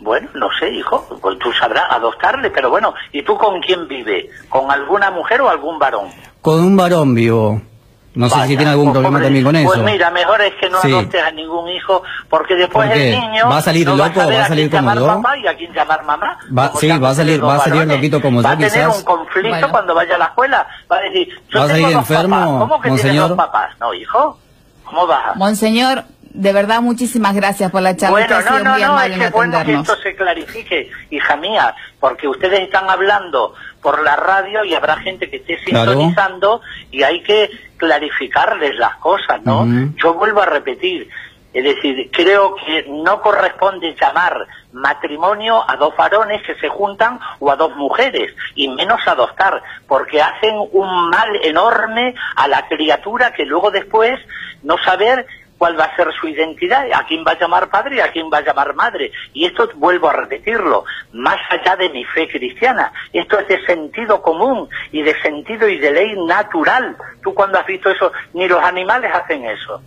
Bueno, no sé, hijo, pues tú sabrás adoptarle, pero bueno, ¿y tú con quién vive? ¿Con alguna mujer o algún varón? Con un varón vivo. No sé Vaya, si tiene algún pues, problema también con eso. Pues mira, mejor es que no Sí. adoptes a ningún hijo, porque después ¿Por el niño ¿Va a salir no loco? va a, ¿Va a salir como yo? papá y a quién llamar mamá. Va- Como sí, va a salir- va a salir loquito como Va yo, a tener quizás. un conflicto Bueno. cuando vaya a la escuela. Va a decir, yo ¿Va a tengo salir dos enfermo, papás. ¿Cómo que tienes monseñor? dos papás? No, hijo. ¿Cómo vas a...? Monseñor, de verdad muchísimas gracias por la charla. Bueno, no, no, no, es que bueno que esto se clarifique, hija mía, porque ustedes están hablando por la radio y habrá gente que esté Claro. sintonizando y hay que clarificarles las cosas, ¿no? Yo vuelvo a repetir, es decir, creo que no corresponde llamar matrimonio a dos varones que se juntan o a dos mujeres, y menos adoptar, porque hacen un mal enorme a la criatura que luego después no saber cuál va a ser su identidad, a quién va a llamar padre y a quién va a llamar madre. Y esto vuelvo a repetirlo, más allá de mi fe cristiana, esto es de sentido común y de sentido y de ley natural. Tú cuando has visto eso, ni los animales hacen eso.